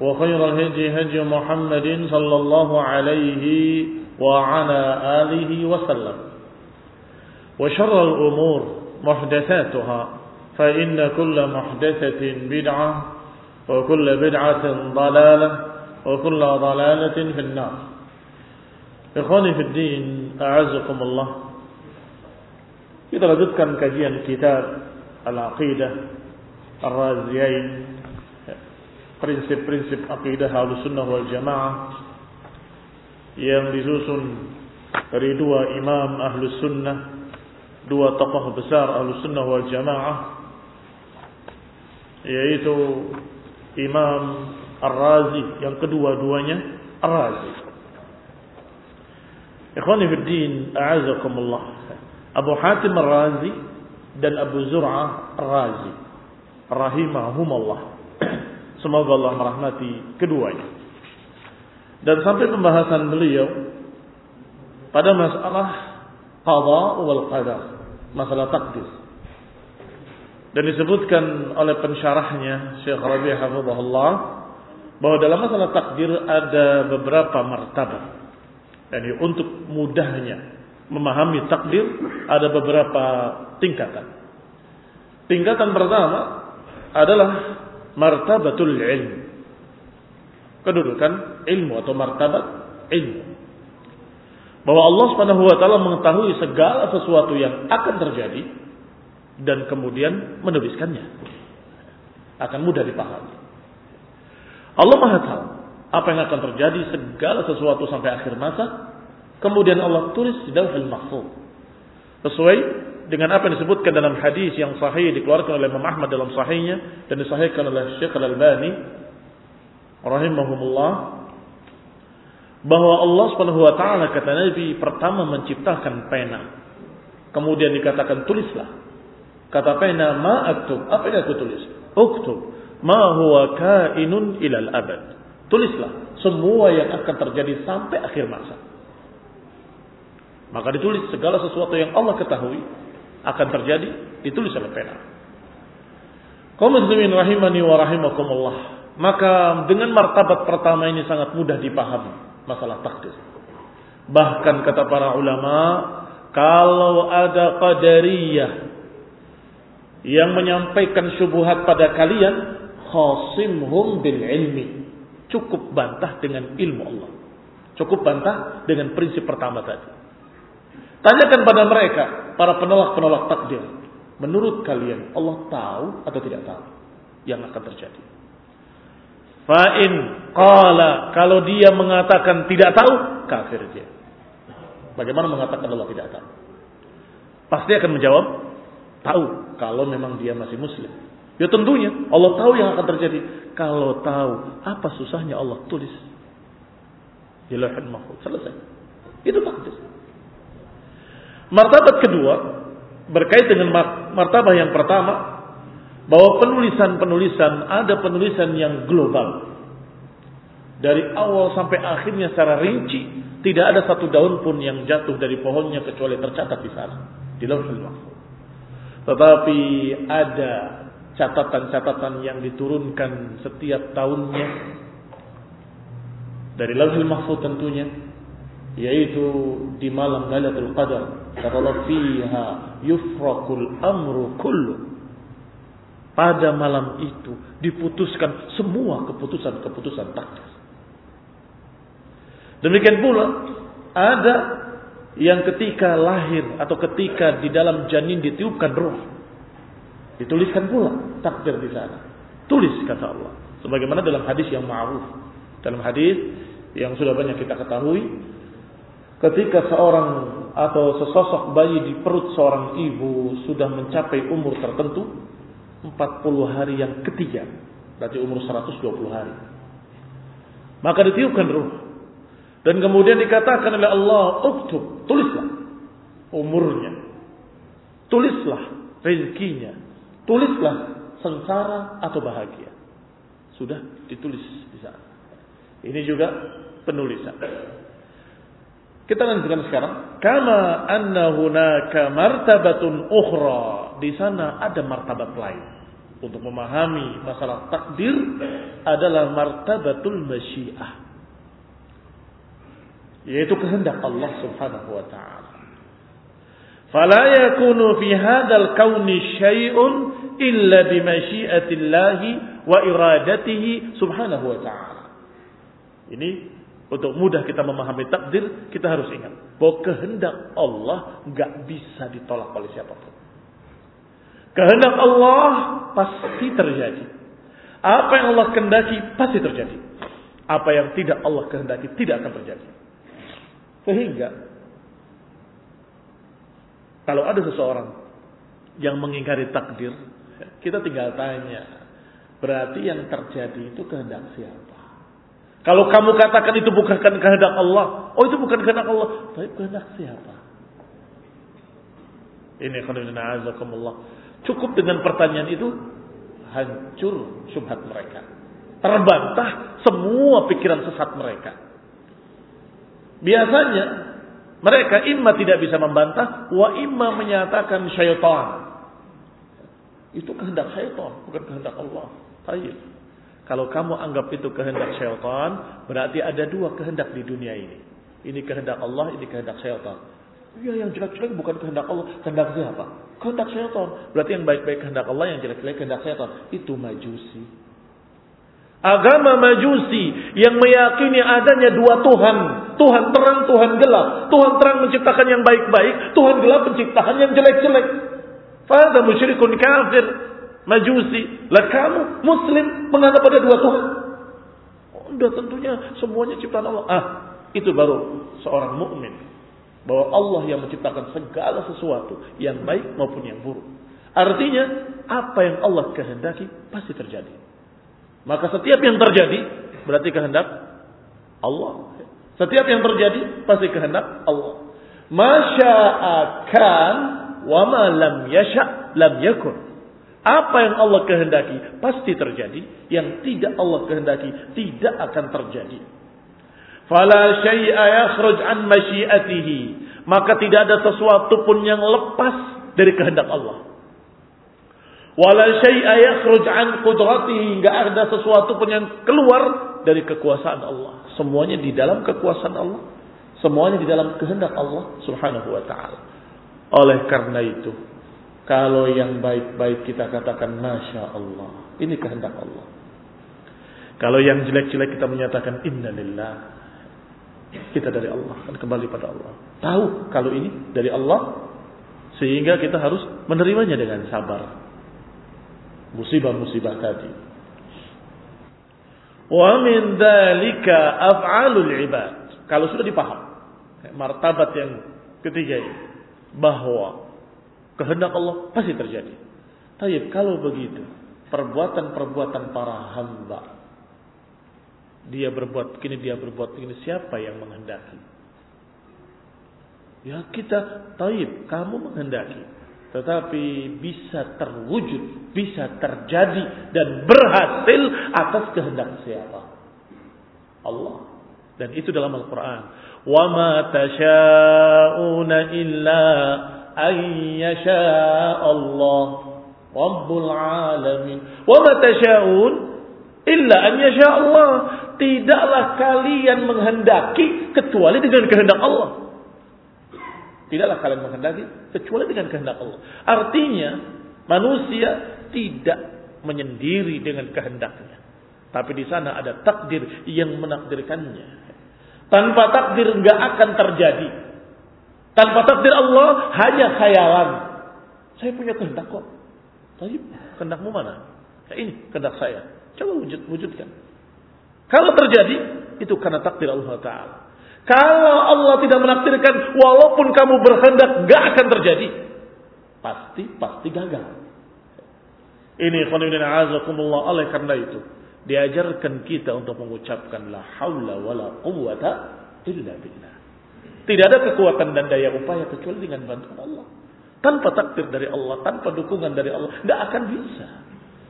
وخير الهدي هدي محمد صلى الله عليه وعلى آله وسلم. وشر الأمور محدثاتها فإن كل محدثة بدعة وكل بدعة ضلالة وكل ضلالة في النار. إخواني في الدين أعزكم الله. Kita lanjutkan kajian kitab Al-Aqidah Ar-Raziyain. Prinsip-prinsip akidah Ahlussunnah wal Jamaah yang disusun dari dua imam Ahlus Sunnah, dua tokoh besar Ahlus Sunnah wal Jamaah yaitu Imam Ar-Razi yang kedua-duanya Ar-Razi. Ikhwani fi din, a'azakumullah. Abu Hatim Ar-Razi dan Abu Zur'ah Ar-Razi. Rahimahumullah. Semoga Allah merahmati keduanya. Dan sampai pembahasan beliau pada masalah qada wal qadar, masalah takdir. Dan disebutkan oleh pensyarahnya Syekh Rabi hafizahullah bahwa dalam masalah takdir ada beberapa martabat. Dan untuk mudahnya memahami takdir ada beberapa tingkatan. Tingkatan pertama adalah martabatul ilm. Kedudukan ilmu atau martabat ilmu. Bahwa Allah Subhanahu wa taala mengetahui segala sesuatu yang akan terjadi dan kemudian menuliskannya. Akan mudah dipahami. Allah Maha tahu apa yang akan terjadi segala sesuatu sampai akhir masa, kemudian Allah tulis di Lauhul Mahfuz. Sesuai dengan apa yang disebutkan dalam hadis yang sahih dikeluarkan oleh Imam Ahmad dalam sahihnya dan disahihkan oleh Syekh Al-Albani rahimahumullah bahwa Allah Subhanahu wa taala kata Nabi pertama menciptakan pena. Kemudian dikatakan tulislah. Kata pena ma aktub, apa yang aku tulis? Uktub ma huwa kainun ilal abad. Tulislah semua yang akan terjadi sampai akhir masa. Maka ditulis segala sesuatu yang Allah ketahui akan terjadi ditulis oleh pena. Kaum muslimin rahimani wa rahimakumullah. Maka dengan martabat pertama ini sangat mudah dipahami masalah takdir. Bahkan kata para ulama, kalau ada qadariyah yang menyampaikan syubhat pada kalian, khasimhum bil ilmi. Cukup bantah dengan ilmu Allah. Cukup bantah dengan prinsip pertama tadi. Tanyakan pada mereka, para penolak-penolak takdir. Menurut kalian, Allah tahu atau tidak tahu yang akan terjadi? Fa'in qala kalau dia mengatakan tidak tahu, kafir dia. Bagaimana mengatakan Allah tidak tahu? Pasti akan menjawab Tahu kalau memang dia masih muslim. Ya tentunya Allah tahu yang akan terjadi. Kalau tahu, apa susahnya Allah tulis? Di lauhul. Selesai. Itu takdir. Martabat kedua berkait dengan martabat yang pertama bahwa penulisan-penulisan ada penulisan yang global. Dari awal sampai akhirnya secara rinci tidak ada satu daun pun yang jatuh dari pohonnya kecuali tercatat di sana di Lauhul Mahfuz. Tetapi ada catatan-catatan yang diturunkan setiap tahunnya dari Lauhul Mahfuz tentunya yaitu di malam Lailatul Qadar kata fiha yufraqul amru kullu pada malam itu diputuskan semua keputusan-keputusan takdir Demikian pula ada yang ketika lahir atau ketika di dalam janin ditiupkan roh. Dituliskan pula takdir di sana. Tulis kata Allah. Sebagaimana dalam hadis yang ma'ruf. Dalam hadis yang sudah banyak kita ketahui. Ketika seorang atau sesosok bayi di perut seorang ibu sudah mencapai umur tertentu. 40 hari yang ketiga. Berarti umur 120 hari. Maka ditiupkan roh dan kemudian dikatakan oleh Allah, "Uktub, tulislah umurnya. Tulislah rezekinya. Tulislah sengsara atau bahagia." Sudah ditulis di sana. Ini juga penulisan. Kita lanjutkan sekarang. Kama anna hunaka martabatun ukhra. Di sana ada martabat lain. Untuk memahami masalah takdir adalah martabatul masyiah yaitu kehendak Allah Subhanahu wa taala. Fala yakunu fi hadzal kauni syai'un illa bi masyiatillahi wa iradatihi subhanahu wa ta'ala. Ini untuk mudah kita memahami takdir, kita harus ingat bahwa kehendak Allah nggak bisa ditolak oleh siapa pun. Kehendak Allah pasti terjadi. Apa yang Allah kehendaki pasti terjadi. Apa yang tidak Allah kehendaki tidak akan terjadi. Sehingga kalau ada seseorang yang mengingkari takdir, kita tinggal tanya, berarti yang terjadi itu kehendak siapa? Kalau kamu katakan itu bukan kehendak Allah, oh itu bukan kehendak Allah, tapi kehendak siapa? Ini azakumullah. Cukup dengan pertanyaan itu hancur syubhat mereka. Terbantah semua pikiran sesat mereka. Biasanya mereka imma tidak bisa membantah, wa imma menyatakan syaitan. Itu kehendak syaitan, bukan kehendak Allah. Baik. Kalau kamu anggap itu kehendak syaitan, berarti ada dua kehendak di dunia ini. Ini kehendak Allah, ini kehendak syaitan. Ya yang jelek-jelek bukan kehendak Allah, kehendak siapa? Kehendak syaitan. Berarti yang baik-baik kehendak Allah, yang jelek-jelek kehendak syaitan. Itu majusi. Agama majusi yang meyakini adanya dua Tuhan. Tuhan terang, Tuhan gelap. Tuhan terang menciptakan yang baik-baik. Tuhan gelap menciptakan yang jelek-jelek. Fada musyrikun kafir. Majusi. Lah kamu muslim menganggap ada dua Tuhan. Udah tentunya semuanya ciptaan Allah. Ah, itu baru seorang mukmin bahwa Allah yang menciptakan segala sesuatu yang baik maupun yang buruk. Artinya apa yang Allah kehendaki pasti terjadi. Maka setiap yang terjadi berarti kehendak Allah. Setiap yang terjadi pasti kehendak Allah. Masya'akan wa ma lam yasha' lam yakun. Apa yang Allah kehendaki pasti terjadi, yang tidak Allah kehendaki tidak akan terjadi. Fala syai'a yakhruj an masyiatihi. Maka tidak ada sesuatu pun yang lepas dari kehendak Allah. Wala syai'a yakhruj an qudratihi. Enggak ada sesuatu pun yang keluar dari kekuasaan Allah. Semuanya di dalam kekuasaan Allah. Semuanya di dalam kehendak Allah subhanahu wa ta'ala. Oleh karena itu, kalau yang baik-baik kita katakan Masya Allah. Ini kehendak Allah. Kalau yang jelek-jelek kita menyatakan Innalillah. Kita dari Allah. Dan kembali pada Allah. Tahu kalau ini dari Allah. Sehingga kita harus menerimanya dengan sabar. Musibah-musibah tadi. Wa min dalika af'alul ibad. Kalau sudah dipaham martabat yang ketiga ini bahwa Kehendak Allah pasti terjadi. Tapi kalau begitu, perbuatan-perbuatan para hamba dia berbuat begini, dia berbuat begini, siapa yang menghendaki? Ya kita, taib, kamu menghendaki. Tetapi bisa terwujud, bisa terjadi dan berhasil atas kehendak siapa? Allah. Dan itu dalam Al-Quran. وَمَا تَشَاءُونَ إِلَّا أَن يَشَاءَ اللَّهُ رَبُّ الْعَالَمِينَ وَمَا تَشَاءُونَ إِلَّا أَن يَشَاءَ اللَّهُ Tidaklah kalian menghendaki kecuali dengan kehendak Allah. Tidaklah kalian menghendaki kecuali dengan kehendak Allah. Artinya manusia tidak menyendiri dengan kehendaknya. Tapi di sana ada takdir yang menakdirkannya. Tanpa takdir nggak akan terjadi. Tanpa takdir Allah hanya khayalan. Saya punya kehendak kok. Tapi kehendakmu mana? Ya ini kehendak saya. Coba wujud wujudkan. Kalau terjadi itu karena takdir Allah Taala. Kalau Allah tidak menakdirkan, walaupun kamu berkehendak, gak akan terjadi. Pasti, pasti gagal. Ini khonibin azakumullah oleh karena itu. Diajarkan kita untuk mengucapkan la hawla wa la quwata illa billah. Tidak ada kekuatan dan daya upaya kecuali dengan bantuan Allah. Tanpa takdir dari Allah, tanpa dukungan dari Allah, tidak akan bisa.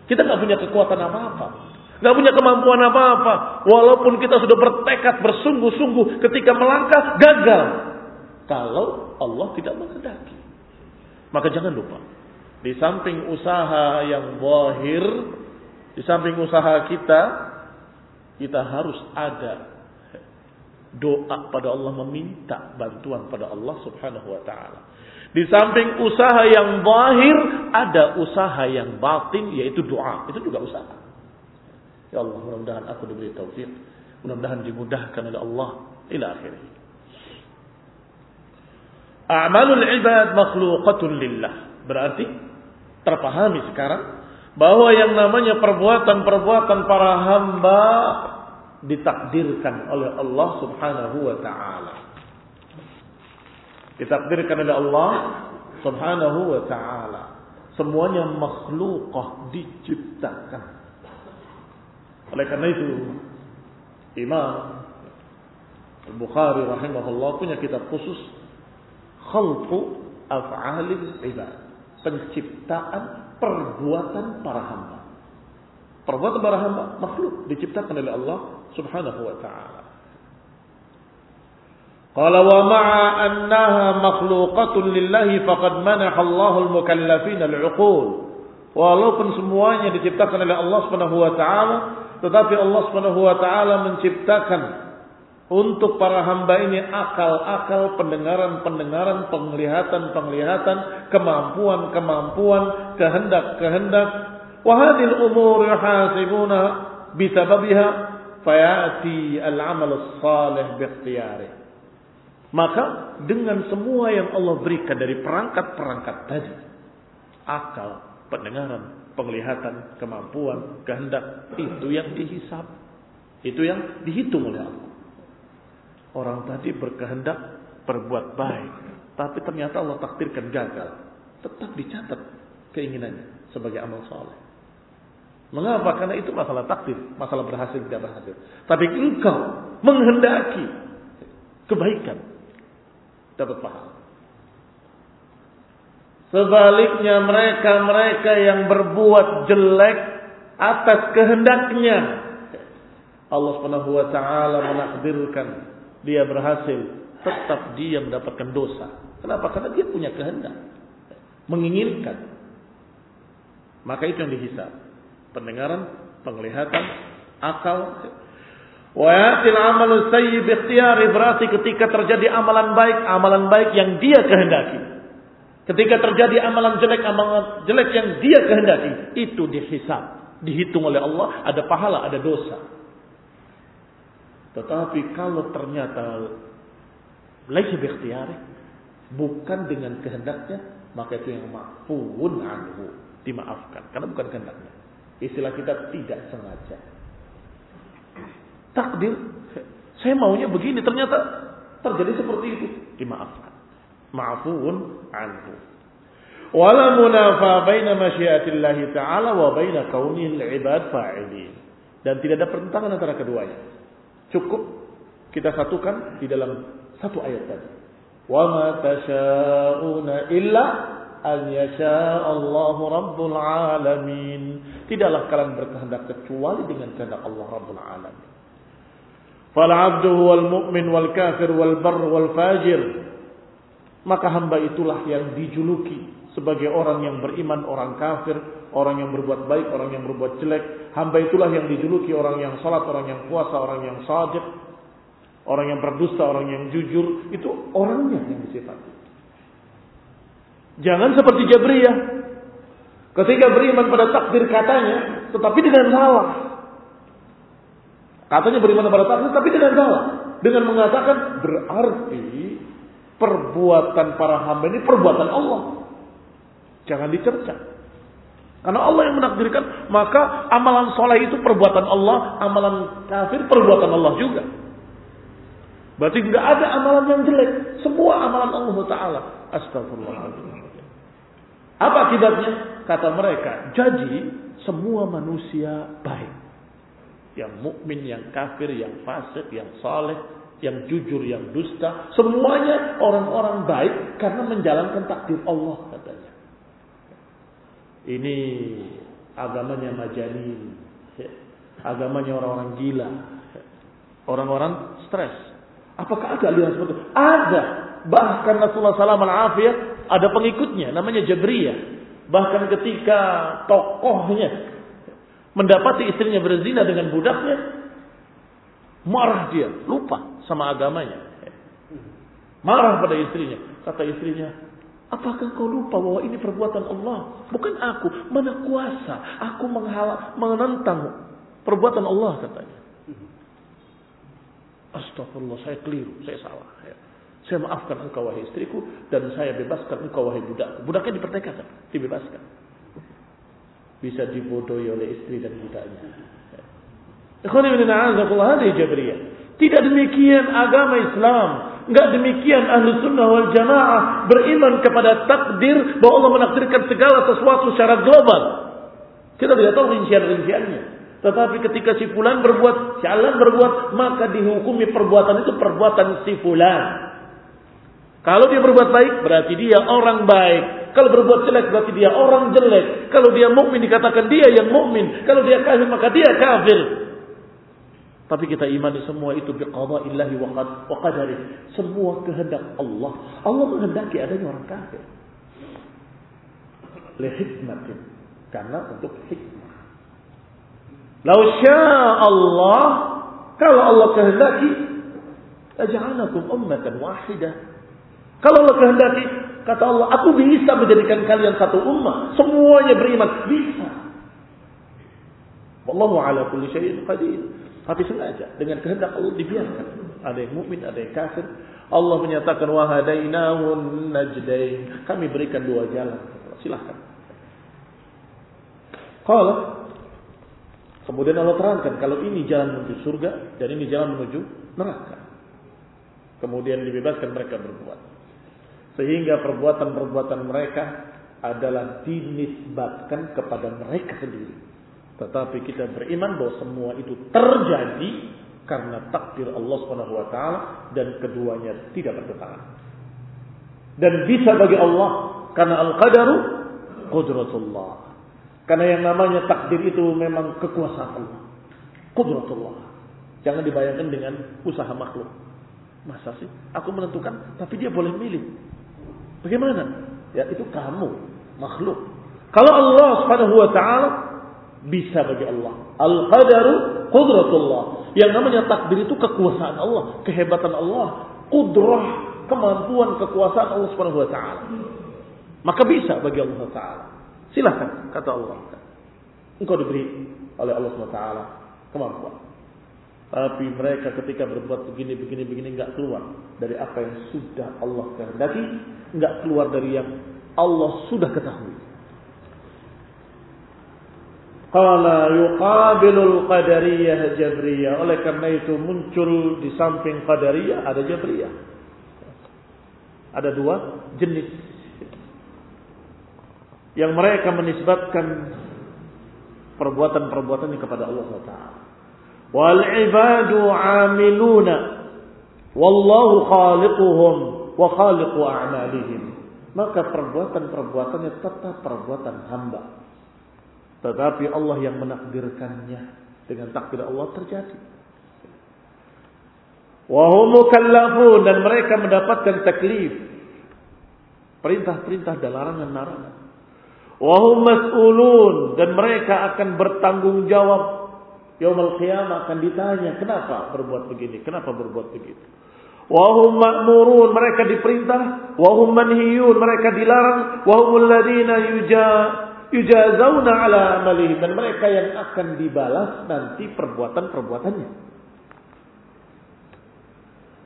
Kita nggak punya kekuatan apa-apa. Gak punya kemampuan apa-apa. Walaupun kita sudah bertekad bersungguh-sungguh ketika melangkah gagal. Kalau Allah tidak menghendaki. Maka jangan lupa. Di samping usaha yang wahir. Di samping usaha kita. Kita harus ada doa pada Allah meminta bantuan pada Allah subhanahu wa ta'ala. Di samping usaha yang zahir ada usaha yang batin yaitu doa. Itu juga usaha. Ya Allah, mudah-mudahan aku diberi taufik. Mudah-mudahan dimudahkan oleh Allah ila akhirih. A'malul ibad makhluqatun lillah. Berarti terpahami sekarang bahwa yang namanya perbuatan-perbuatan para hamba ditakdirkan oleh Allah Subhanahu wa taala. Ditakdirkan oleh Allah Subhanahu wa taala. Semuanya makhlukah diciptakan oleh karena itu Imam Al-Bukhari rahimahullah punya kitab khusus Khalqu Af'alil Ibad. Penciptaan perbuatan para hamba. Perbuatan para hamba makhluk diciptakan oleh Allah Subhanahu wa taala. Qala wa ma'a annaha makhluqatun lillahi faqad manaha Allahul mukallafin al-uqul. Walaupun semuanya diciptakan oleh Allah Subhanahu wa taala, tetapi Allah Subhanahu wa taala menciptakan untuk para hamba ini akal-akal, pendengaran-pendengaran, penglihatan-penglihatan, kemampuan-kemampuan, kehendak-kehendak. Wa hadhil umur yuhasibuna bisababiha fayati al-amal as-salih biikhtiyari. Maka dengan semua yang Allah berikan dari perangkat-perangkat tadi, akal, pendengaran, penglihatan, kemampuan, kehendak. Itu yang dihisap. Itu yang dihitung oleh Allah. Orang tadi berkehendak berbuat baik. Tapi ternyata Allah takdirkan gagal. Tetap dicatat keinginannya sebagai amal soleh. Mengapa? Karena itu masalah takdir. Masalah berhasil tidak berhasil. Tapi engkau menghendaki kebaikan. Dapat pahala. Sebaliknya mereka-mereka yang berbuat jelek atas kehendaknya. Allah Subhanahu wa taala menakdirkan dia berhasil, tetap dia mendapatkan dosa. Kenapa? Karena dia punya kehendak. Menginginkan. Maka itu yang dihisab. Pendengaran, penglihatan, akal. Wa yatil amalu sayyib ikhtiyari berarti ketika terjadi amalan baik, amalan baik yang dia kehendaki. Ketika terjadi amalan jelek, amalan jelek yang dia kehendaki, itu dihisab, dihitung oleh Allah, ada pahala, ada dosa. Tetapi kalau ternyata laisa bikhtiyari, bukan dengan kehendaknya, maka itu yang ma'fuun anhu, dimaafkan karena bukan kehendaknya. Istilah kita tidak sengaja. Takdir, saya maunya begini, ternyata terjadi seperti itu, dimaafkan. Ma'fuun anhu. Wala munafa baina masyiatillahi ta'ala wa baina kaunil ibad fa'ilin. Dan tidak ada pertentangan antara keduanya. Cukup kita satukan di dalam satu ayat tadi. Wa ma tasha'una illa an yasha Allahu rabbul alamin. Tidaklah kalian berkehendak kecuali dengan kehendak Allah rabbul alamin. Fal 'abdu wal mu'min wal kafir wal bar wal fajir. Maka hamba itulah yang dijuluki sebagai orang yang beriman, orang kafir, orang yang berbuat baik, orang yang berbuat jelek. Hamba itulah yang dijuluki orang yang salat, orang yang puasa, orang yang sadiq, orang yang berdusta, orang yang jujur. Itu orangnya yang disifati. Jangan seperti Jabriyah. Ketika beriman pada takdir katanya, tetapi dengan salah. Katanya beriman pada takdir, tapi dengan salah. Dengan mengatakan berarti perbuatan para hamba ini perbuatan Allah. Jangan dicerca. Karena Allah yang menakdirkan, maka amalan soleh itu perbuatan Allah, amalan kafir perbuatan Allah juga. Berarti nggak ada amalan yang jelek, semua amalan Allah Taala. Astagfirullahaladzim. Apa akibatnya? Kata mereka, jadi semua manusia baik. Yang mukmin, yang kafir, yang fasik, yang saleh, yang jujur, yang dusta, semuanya orang-orang baik karena menjalankan takdir Allah katanya. Ini agamanya majani, agamanya orang-orang gila, orang-orang stres. Apakah ada aliran seperti itu? Ada. Bahkan Rasulullah SAW alafiyah ada pengikutnya, namanya Jabriyah. Bahkan ketika tokohnya mendapati istrinya berzina dengan budaknya, marah dia, lupa sama agamanya. Marah pada istrinya. Kata istrinya, Apakah kau lupa bahwa ini perbuatan Allah? Bukan aku. Mana kuasa? Aku menghala, menentang perbuatan Allah katanya. Astagfirullah, saya keliru, saya salah. Ya. Saya maafkan engkau wahai istriku dan saya bebaskan engkau wahai budak. Budaknya diperdekakan, dibebaskan. Bisa dibodohi oleh istri dan budaknya. Ya. Tidak demikian agama Islam. Enggak demikian ahlu sunnah wal jamaah beriman kepada takdir bahwa Allah menakdirkan segala sesuatu secara global. Kita tidak tahu rincian-rinciannya. Tetapi ketika si fulan berbuat, si alan berbuat, maka dihukumi perbuatan itu perbuatan si fulan. Kalau dia berbuat baik, berarti dia orang baik. Kalau berbuat jelek, berarti dia orang jelek. Kalau dia mukmin dikatakan dia yang mukmin. Kalau dia kafir, maka dia kafir. Tapi kita imani semua itu biqada'illahi wa qadari. Semua kehendak Allah. Allah menghendaki adanya orang kafir. Lihikmatin. Karena untuk hikmah. Lau Allah. Kalau Allah kehendaki. Aja'alakum ummatan wahidah. Kalau Allah kehendaki. Kata Allah, aku bisa menjadikan kalian satu ummah. Semuanya beriman. Bisa. Wallahu ala kulli syai'in qadir. Tapi sengaja dengan kehendak Allah dibiarkan. Ada yang mukmin, ada yang kafir. Allah menyatakan wahadainahun najdain. Kami berikan dua jalan. Silahkan. Kalau kemudian Allah terangkan kalau ini jalan menuju surga dan ini jalan menuju neraka. Kemudian dibebaskan mereka berbuat. Sehingga perbuatan-perbuatan mereka adalah dinisbatkan kepada mereka sendiri. Tetapi kita beriman bahwa semua itu terjadi karena takdir Allah taala dan keduanya tidak bertentangan. Dan bisa bagi Allah karena al-qadaru qudratullah. Karena yang namanya takdir itu memang kekuasaan Allah. Qudratullah. Jangan dibayangkan dengan usaha makhluk. Masa sih? Aku menentukan, tapi dia boleh milih. Bagaimana? Ya itu kamu, makhluk. Kalau Allah Subhanahu wa taala bisa bagi Allah. Al-qadaru qudratullah. Yang namanya takdir itu kekuasaan Allah, kehebatan Allah, kudrah, kemampuan kekuasaan Allah Subhanahu wa taala. Maka bisa bagi Allah taala. Silakan kata Allah. Engkau diberi oleh Allah Subhanahu wa taala kemampuan. Tapi mereka ketika berbuat begini, begini, begini nggak keluar dari apa yang sudah Allah kehendaki, nggak keluar dari yang Allah sudah ketahui. Qala yuqabilul qadariyah jabriyah. Oleh karena itu muncul di samping qadariyah ada jabriyah. Ada dua jenis. yang mereka menisbatkan perbuatan-perbuatannya kepada Allah SWT. Wal ibadu amiluna wallahu khaliquhum wa khaliqu a'malihim. Maka perbuatan-perbuatannya tetap perbuatan hamba. Tetapi Allah yang menakdirkannya dengan takdir Allah terjadi. Wahum mukallafun dan mereka mendapatkan taklif. Perintah-perintah dan larangan-larangan. Wahum mas'ulun dan mereka akan bertanggung jawab. Yaumul qiyamah akan ditanya, kenapa berbuat begini? Kenapa berbuat begitu? Wahum ma'murun, mereka diperintah. Wahum manhiyun, mereka dilarang. Wahumul ladina yuja, yujazawna ala amalihim. Dan mereka yang akan dibalas nanti perbuatan-perbuatannya.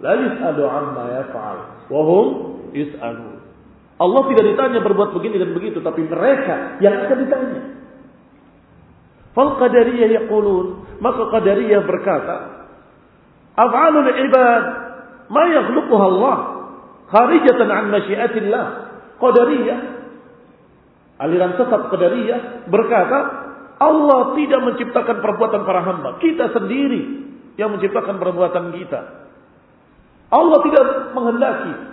La yus'alu amma yaf'al. Wahum yus'alu. Allah tidak ditanya berbuat begini dan begitu, tapi mereka yang akan ditanya. Fal qadariyah yaqulun, maka qadariyah berkata, af'alul ibad ma yakhluquha Allah kharijatan an masyiatillah. Qadariyah aliran sesat Qadariyah berkata, Allah tidak menciptakan perbuatan para hamba, kita sendiri yang menciptakan perbuatan kita. Allah tidak menghendaki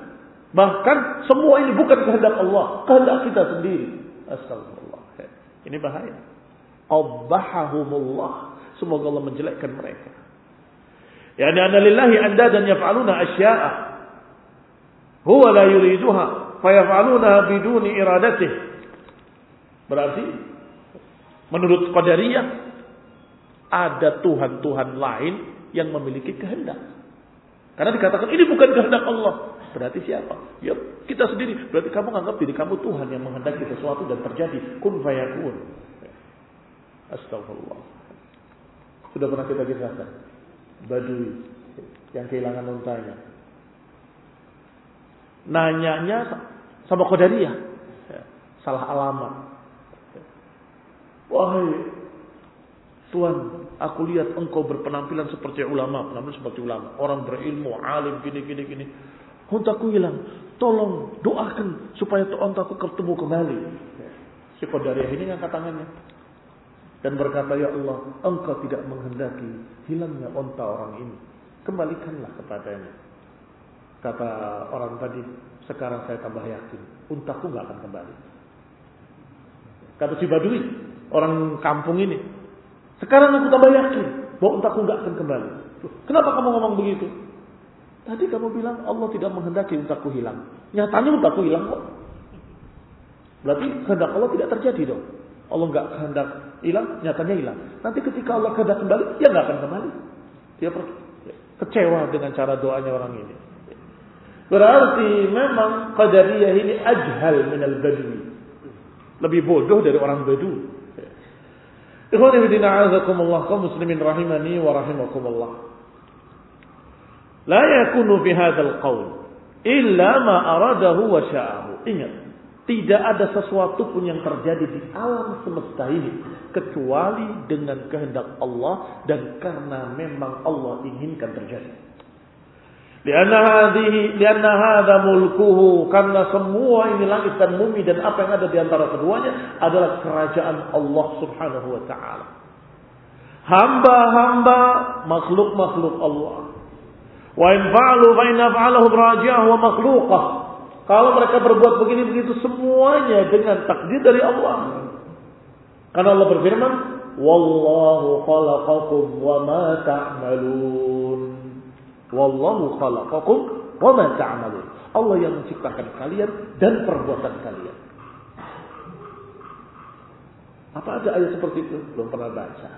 Bahkan semua ini bukan kehendak Allah, kehendak kita sendiri. Astagfirullah. Ini bahaya. Qabbahahumullah. Semoga Allah menjelekkan mereka. Ya anna lillahi andadan yaf'aluna asya'a huwa la yuriduha fayaf'aluna biduni iradatih. Berarti menurut Qadariyah ada tuhan-tuhan lain yang memiliki kehendak. Karena dikatakan ini bukan kehendak Allah. Berarti siapa? Ya kita sendiri. Berarti kamu anggap diri kamu Tuhan yang menghendaki sesuatu dan terjadi. Kun fayakun. Astagfirullah. Sudah pernah kita kisahkan. Badui yang kehilangan untanya. Nanyanya sama Qadariyah. Ya, salah alamat. Wahai Tuhan, aku lihat engkau berpenampilan seperti ulama, penampilan seperti ulama, orang berilmu, alim, gini, gini, gini. Untaku hilang. Tolong doakan supaya untaku ketemu kembali. Si Qadariyah ini angkat tangannya. Dan berkata, Ya Allah, engkau tidak menghendaki hilangnya onta orang ini. Kembalikanlah kepadanya. Kata orang tadi, sekarang saya tambah yakin. Untaku nggak akan kembali. Kata si Badui, orang kampung ini. Sekarang aku tambah yakin bahwa untaku nggak akan kembali. Kenapa kamu ngomong begitu? Tadi kamu bilang Allah tidak menghendaki untaku hilang. Nyatanya untaku hilang kok. Berarti kehendak Allah tidak terjadi dong. Allah nggak kehendak hilang, nyatanya hilang. Nanti ketika Allah kehendak kembali, dia nggak akan kembali. Dia kecewa dengan cara doanya orang ini. Berarti memang qadariyah ini ajhal minal badwi. Lebih bodoh dari orang badu. Ikhwan ibn a'azakumullah kaum muslimin rahimani wa rahimakumullah. La yakunu fi hadzal qaul illa ma aradahu wa sya'ahu. Ingat, tidak ada sesuatu pun yang terjadi di alam semesta ini kecuali dengan kehendak Allah dan karena memang Allah inginkan terjadi. Lianna hadha mulkuhu karena semua ini langit dan bumi dan apa yang ada di antara keduanya adalah kerajaan Allah Subhanahu wa taala. Hamba-hamba makhluk-makhluk Allah. Wa in fa'alu fa inna fa'alahum raji'ah wa makhluqah. Kalau mereka berbuat begini begitu semuanya dengan takdir dari Allah. Karena Allah berfirman, "Wallahu khalaqakum wa ma ta'malun." Wallahu khalaqakum wa ma ta'malun. Allah yang menciptakan kalian dan perbuatan kalian. Apa ada ayat seperti itu? Belum pernah baca.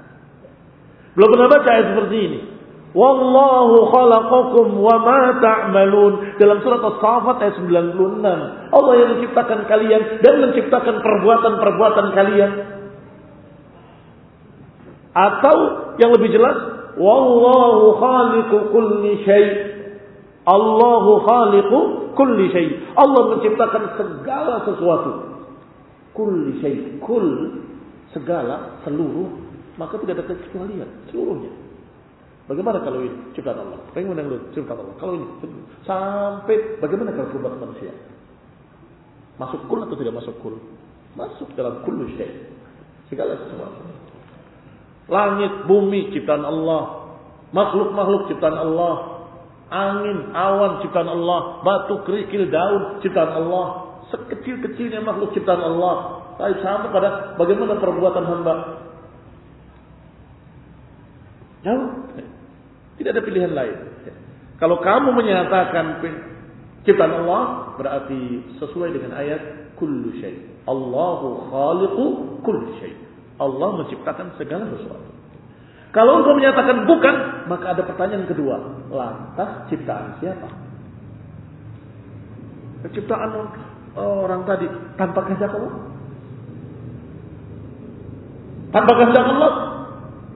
Belum pernah baca ayat seperti ini. Wallahu khalaqakum wa ma ta'malun. Dalam surat As-Saffat ayat 96. Allah yang menciptakan kalian dan menciptakan perbuatan-perbuatan kalian. Atau yang lebih jelas, wallahu khaliqu kulli syai'. Allahu khaliqu kulli syai'. Allah menciptakan segala sesuatu. Kulli syai'. Kul segala seluruh maka tidak ada kecualian seluruhnya. Bagaimana kalau ini ciptaan Allah? Bagaimana kalau ciptaan Allah? Kalau ini sampai bagaimana kalau berbuat manusia? Masuk kul atau tidak masuk kul? Masuk dalam kullu syai. Segala sesuatu. Langit, bumi ciptaan Allah. Makhluk-makhluk ciptaan Allah. Angin, awan ciptaan Allah. Batu, kerikil, daun ciptaan Allah. Sekecil-kecilnya makhluk ciptaan Allah. Tapi sampai pada bagaimana perbuatan hamba. Jauh. Tidak ada pilihan lain. Kalau kamu menyatakan ciptaan Allah berarti sesuai dengan ayat kullu syai. Allahu khaliqu kullu syai. Allah menciptakan segala sesuatu. Kalau engkau menyatakan bukan, maka ada pertanyaan kedua. Lantas ciptaan siapa? Ciptaan orang tadi tanpa kehendak Allah? Tanpa kehendak Allah?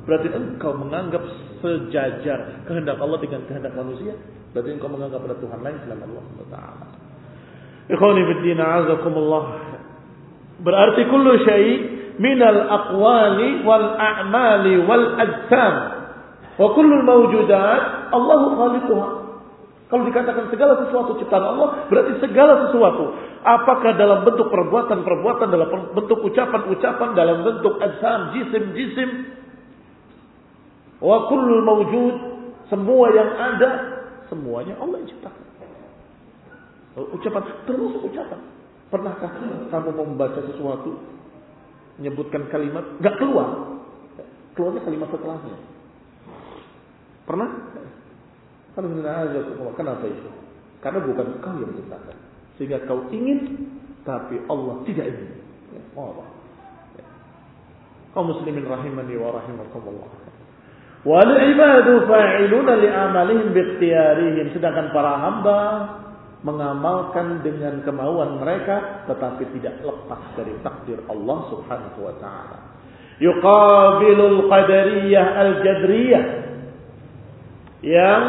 Berarti engkau menganggap sejajar kehendak Allah dengan kehendak manusia. Berarti engkau menganggap ada Tuhan lain selain Allah Taala. Ikhwani fiddin azakumullah. Berarti kullu syai minal aqwali wal a'mali wal ajsam wa kullu mawjudat Allahu khaliquha. Kalau dikatakan segala sesuatu ciptaan Allah, berarti segala sesuatu. Apakah dalam bentuk perbuatan-perbuatan, dalam bentuk ucapan-ucapan, dalam bentuk ajsam, jisim-jisim, Wa kullul mawjud, semua yang ada, semuanya Allah yang ciptakan. Ucapan, terus ucapan. Pernahkah kamu membaca sesuatu, menyebutkan kalimat, nggak keluar? Keluarnya kalimat setelahnya. Pernah? Kenapa itu? Karena bukan kau yang menciptakan. Sehingga kau ingin, tapi Allah tidak ingin. Ya, Allah. Ya. Kau muslimin rahimani wa rahimakumullah. Wal ibadu fa'iluna li amalihim biikhtiyarihim. Sedangkan para hamba mengamalkan dengan kemauan mereka tetapi tidak lepas dari takdir Allah Subhanahu wa taala. Yuqabilul qadariyah al-jadriyah yang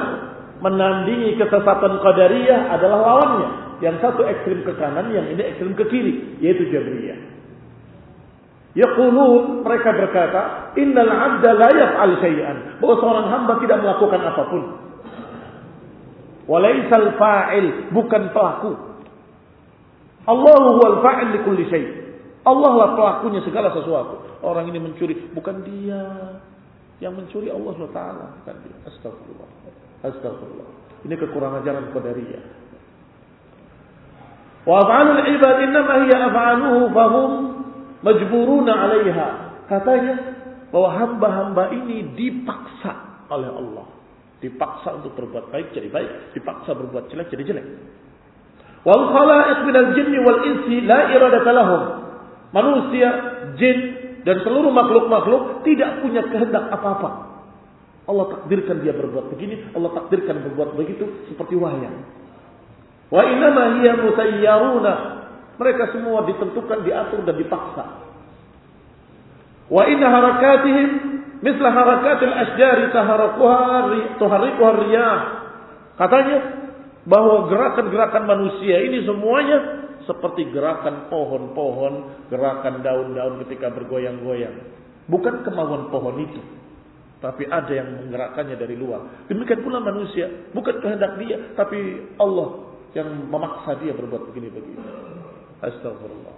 menandingi kesesatan qadariyah adalah lawannya. Yang satu ekstrim ke kanan, yang ini ekstrim ke kiri, yaitu jabriyah. Yaqulun mereka berkata, "Innal 'abda la yaf'al syai'an." Bahwa seorang hamba tidak melakukan apa pun. Walaisal fa'il, bukan pelaku. Allahu huwal fa'il li kulli syai'. Allah lah pelakunya segala sesuatu. Orang ini mencuri, bukan dia. Yang mencuri Allah SWT, bukan dia. Astagfirullah. Astagfirullah. Ini kekurangan ajaran Qadariyah. Wa af'alul ibad innama hiya af'aluhu fahum majburuna 'alaiha. Katanya bahwa hamba-hamba ini dipaksa oleh Allah. Dipaksa untuk berbuat baik jadi baik, dipaksa berbuat jelek jadi jelek. Wal khalaiq minal jinni wal insi la iradata lahum. Manusia, jin dan seluruh makhluk-makhluk tidak punya kehendak apa-apa. Allah takdirkan dia berbuat begini, Allah takdirkan berbuat begitu seperti wayang. Wa innama hiya mutayyaruna mereka semua ditentukan, diatur dan dipaksa. Wa inna harakatihim misla harakatil asjari taharakuha tuharikuha riyah. Katanya bahwa gerakan-gerakan manusia ini semuanya seperti gerakan pohon-pohon, gerakan daun-daun ketika bergoyang-goyang. Bukan kemauan pohon itu, tapi ada yang menggerakkannya dari luar. Demikian pula manusia, bukan kehendak dia, tapi Allah yang memaksa dia berbuat begini-begini. Astagfirullah.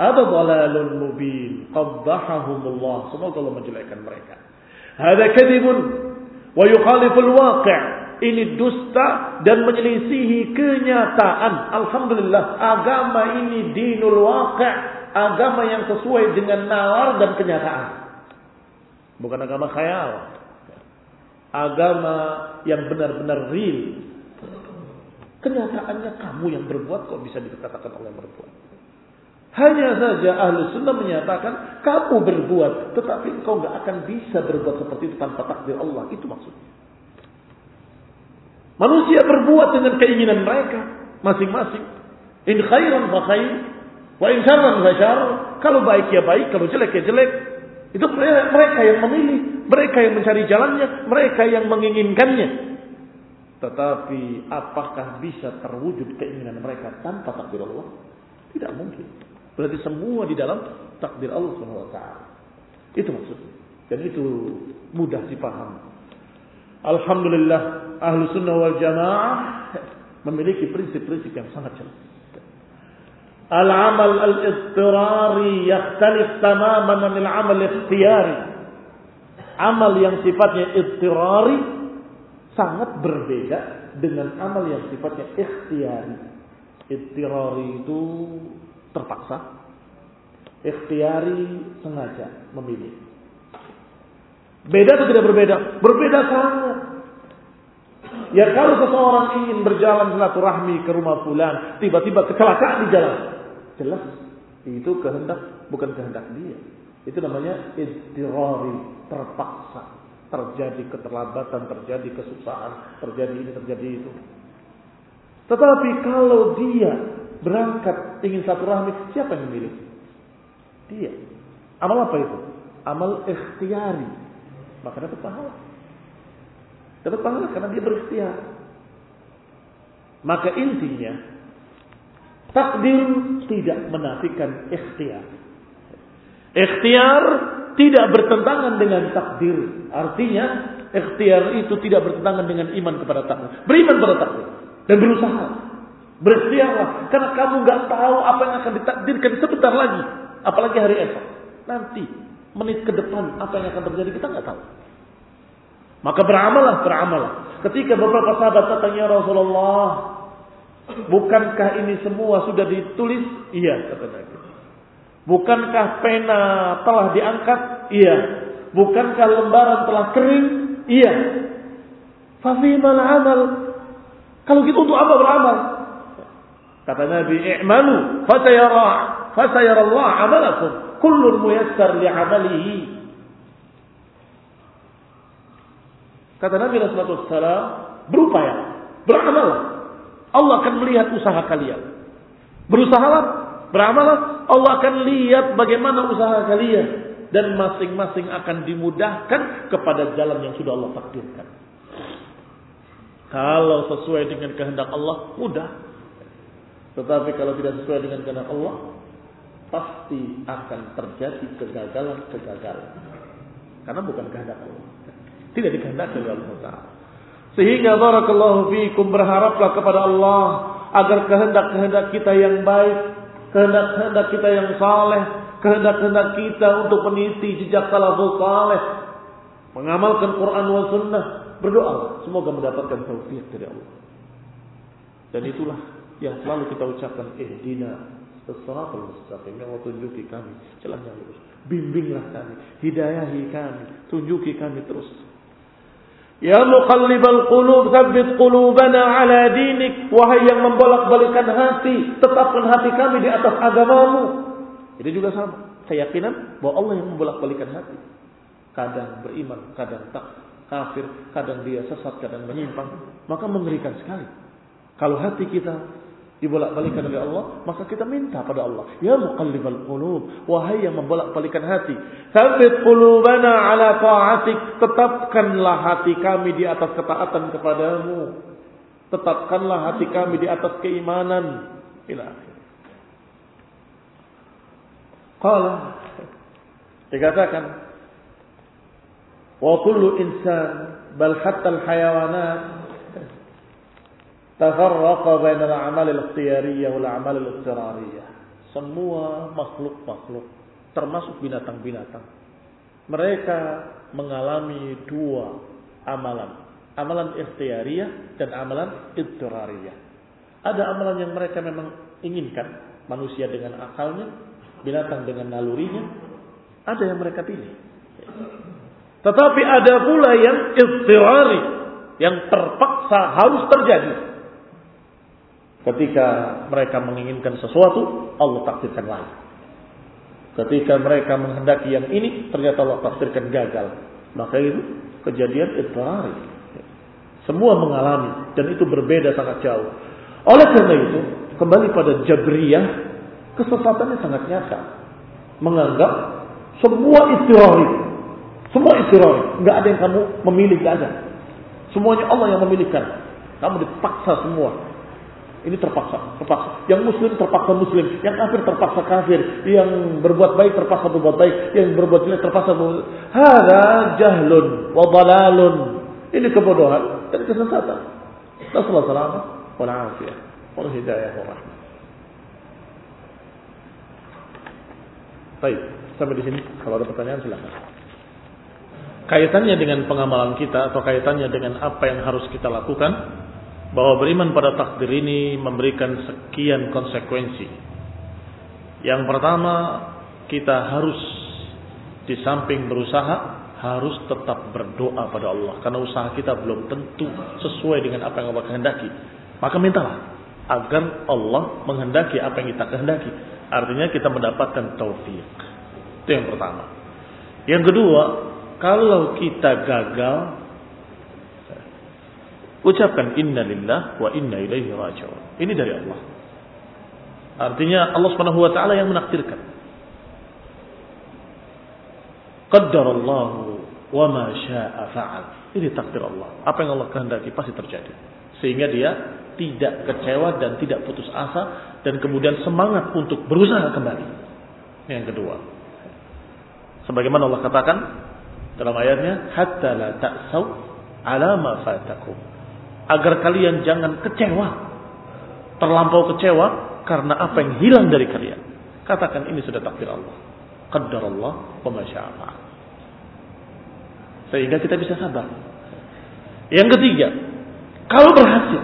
Ada dalalun mubin. Qaddahahumullah. Semoga Allah menjelekkan mereka. Ada kadibun. Wa yukhaliful waqi' ini dusta dan menyelisihi kenyataan. Alhamdulillah, agama ini dinul waqi', agama yang sesuai dengan nalar dan kenyataan. Bukan agama khayal. Agama yang benar-benar real, Kenyataannya kamu yang berbuat kok bisa dikatakan oleh berbuat. Hanya saja ahlu sunnah menyatakan kamu berbuat, tetapi engkau nggak akan bisa berbuat seperti itu tanpa takdir Allah. Itu maksudnya. Manusia berbuat dengan keinginan mereka masing-masing. In khairan fa khair, wa in syarran fa syarr. Kalau baik ya baik, kalau jelek ya jelek. Itu mereka yang memilih, mereka yang mencari jalannya, mereka yang menginginkannya. Tetapi apakah bisa terwujud keinginan mereka tanpa takdir Allah? Tidak mungkin. Berarti semua di dalam takdir Allah SWT. Itu maksudnya. Dan itu mudah dipahami. Alhamdulillah ahlu sunnah wal jamaah memiliki prinsip-prinsip yang sangat jelas. Al-amal al-ittirari yakhtalif tamaman anil amal ikhtiyari. Amal yang sifatnya ittirari sangat berbeda dengan amal yang sifatnya ikhtiyari. Ittirari itu terpaksa. Ikhtiyari sengaja memilih. Beda atau tidak berbeda? Berbeda sangat. Ya kalau seseorang ingin berjalan silaturahmi ke rumah fulan, tiba-tiba kecelakaan di jalan, jelas itu kehendak bukan kehendak dia. Itu namanya istirari, terpaksa. Terjadi keterlambatan, terjadi kesusahan, terjadi ini, terjadi itu. Tetapi kalau dia berangkat ingin satu rahmi, siapa yang memilih? Dia. Amal apa itu? Amal ikhtiari. Maka dapat pahala. Dapat pahala karena dia berikhtiar. Maka intinya takdir tidak menafikan ikhtiar. Ikhtiar tidak bertentangan dengan takdir. Artinya ikhtiar itu tidak bertentangan dengan iman kepada takdir. Beriman pada takdir dan berusaha. Berikhtiarlah karena kamu nggak tahu apa yang akan ditakdirkan sebentar lagi, apalagi hari esok. Nanti menit ke depan apa yang akan terjadi kita nggak tahu. Maka beramalah, beramalah. Ketika beberapa sahabat datang ya Rasulullah, bukankah ini semua sudah ditulis? Iya, kata Nabi. Bukankah pena telah diangkat? Iya. Bukankah lembaran telah kering? Iya. Fafimal amal. Kalau gitu untuk apa beramal? Kata Nabi, "I'malu fasayara fasayara Allah amalakum. Kullun muyassar li'amalihi." Kata Nabi Rasulullah berupaya, beramal. Allah akan melihat usaha kalian. Berusahalah, beramalah, Allah akan lihat bagaimana usaha kalian. Dan masing-masing akan dimudahkan kepada jalan yang sudah Allah takdirkan. Kalau sesuai dengan kehendak Allah, mudah. Tetapi kalau tidak sesuai dengan kehendak Allah, pasti akan terjadi kegagalan-kegagalan. Karena bukan kehendak Allah. Tidak dikehendaki oleh Allah Ta'ala. Sehingga barakallahu fiikum berharaplah kepada Allah agar kehendak-kehendak kita yang baik, kehendak-kehendak kita yang saleh, kehendak-kehendak kita untuk meniti jejak salafus saleh, mengamalkan Quran wa sunnah, berdoa semoga mendapatkan taufik dari Allah. Dan itulah yang selalu kita ucapkan ihdina Seratul mustaqim yang Allah tunjuki kami jalan yang lurus. Bimbinglah kami, hidayahi kami, tunjuki kami terus Ya muqallibal qulub tsabbit qulubana ala dinik. Wahai yang membolak-balikan hati tetapkan hati kami di atas agamamu. Ini juga sama. Keyakinan bahwa Allah yang membolak-balikan hati. Kadang beriman kadang tak kafir kadang dia sesat kadang menyimpang. Maka mengerikan sekali. Kalau hati kita dibolak-balikan oleh Allah, maka kita minta pada Allah, ya muqallibal qulub, wahai yang membolak-balikan hati, tsabbit qulubana ala ta'atik, tetapkanlah hati kami di atas ketaatan kepadamu. Tetapkanlah hati kami di atas keimanan. Ila. Qala dikatakan wa kullu insan bal hatta al hayawanat tafarraqa bainal a'mal al-ikhtiyariyah wal a'mal al-ittirariyah. Semua makhluk-makhluk termasuk binatang-binatang mereka mengalami dua amalan, amalan ikhtiyariyah dan amalan ittirariyah. Ada amalan yang mereka memang inginkan, manusia dengan akalnya, binatang dengan nalurinya, ada yang mereka pilih. Tetapi ada pula yang ittirari, yang terpaksa harus terjadi. Ketika mereka menginginkan sesuatu, Allah takdirkan lain. Ketika mereka menghendaki yang ini, ternyata Allah takdirkan gagal. Maka itu kejadian idrari. Semua mengalami dan itu berbeda sangat jauh. Oleh karena itu, kembali pada Jabriyah, kesesatannya sangat nyata. Menganggap semua istirari. Semua istirari. Nggak ada yang kamu memilih, nggak. Semuanya Allah yang memilihkan. Kamu dipaksa semua. Ini terpaksa, terpaksa. Yang muslim terpaksa muslim, yang kafir terpaksa kafir, yang berbuat baik terpaksa berbuat baik, yang berbuat jelek terpaksa berbuat. Hada jahlun wa dalalun. Ini kebodohan dan kesesatan. Nasallahu salamah wal afiyah wal hidayah wa rahmah. Baik, sampai di sini. Kalau ada pertanyaan silakan. Kaitannya dengan pengamalan kita atau kaitannya dengan apa yang harus kita lakukan, bahwa beriman pada takdir ini memberikan sekian konsekuensi. Yang pertama, kita harus di samping berusaha harus tetap berdoa pada Allah karena usaha kita belum tentu sesuai dengan apa yang Allah kehendaki. Maka mintalah agar Allah menghendaki apa yang kita kehendaki. Artinya kita mendapatkan taufik. Itu yang pertama. Yang kedua, kalau kita gagal ucapkan inna lillah wa inna ilaihi raji'un. Ini dari Allah. Artinya Allah Subhanahu wa taala yang menakdirkan. Qaddarallahu wa ma syaa fa'al. Ini takdir Allah. Apa yang Allah kehendaki pasti terjadi. Sehingga dia tidak kecewa dan tidak putus asa dan kemudian semangat untuk berusaha kembali. Yang kedua. Sebagaimana Allah katakan dalam ayatnya, hatta la ta'saw ala ma fatakum. Agar kalian jangan kecewa, terlampau kecewa karena apa yang hilang dari kalian. Katakan ini sudah takdir Allah. Qaddar Allah wa Sehingga kita bisa sabar. Yang ketiga, kalau berhasil,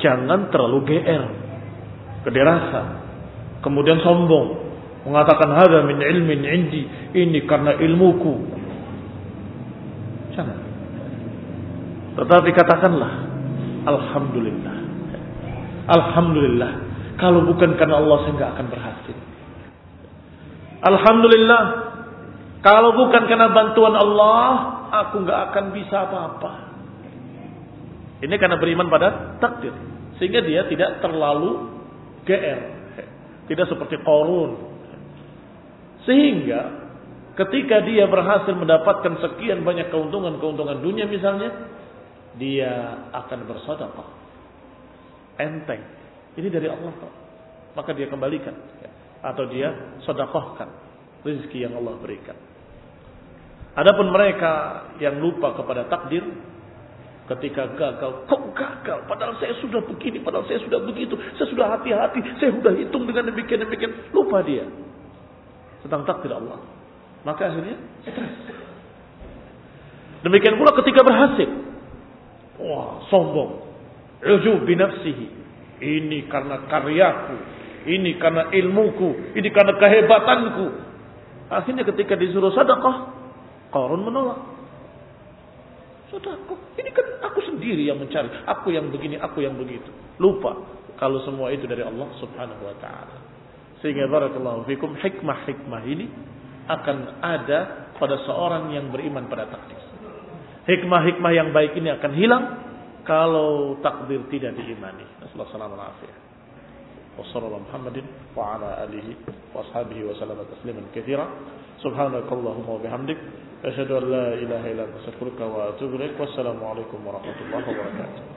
jangan terlalu GR, kederasa, kemudian sombong, mengatakan hada min ilmin indi, ini karena ilmuku. Jangan. Tetapi katakanlah, Alhamdulillah. Alhamdulillah. Kalau bukan karena Allah saya nggak akan berhasil. Alhamdulillah. Kalau bukan karena bantuan Allah, aku nggak akan bisa apa-apa. Ini karena beriman pada takdir. Sehingga dia tidak terlalu GR. Tidak seperti korun sehingga ketika dia berhasil mendapatkan sekian banyak keuntungan-keuntungan dunia misalnya, dia akan bersedekah. Enteng. Ini dari Allah. Maka dia kembalikan. Atau dia sedekahkan rezeki yang Allah berikan. Adapun mereka yang lupa kepada takdir, ketika gagal, kok gagal? Padahal saya sudah begini, padahal saya sudah begitu, saya sudah hati-hati, saya sudah hitung dengan demikian demikian. Lupa dia tentang takdir Allah. Maka akhirnya stres. Demikian pula ketika berhasil. Wah, sombong. Ujub binafsihi. Ini karena karyaku. Ini karena ilmuku. Ini karena kehebatanku. Akhirnya ketika disuruh sadaqah. Qarun menolak. Sadaqah. Ini kan aku sendiri yang mencari. Aku yang begini, aku yang begitu. Lupa. Kalau semua itu dari Allah subhanahu wa ta'ala. Sehingga barakallahu fikum hikmah-hikmah ini akan ada pada seorang yang beriman pada takdir. Hikmah-hikmah yang baik ini akan hilang kalau takdir tidak diimani. Assalamualaikum warahmatullahi wabarakatuh.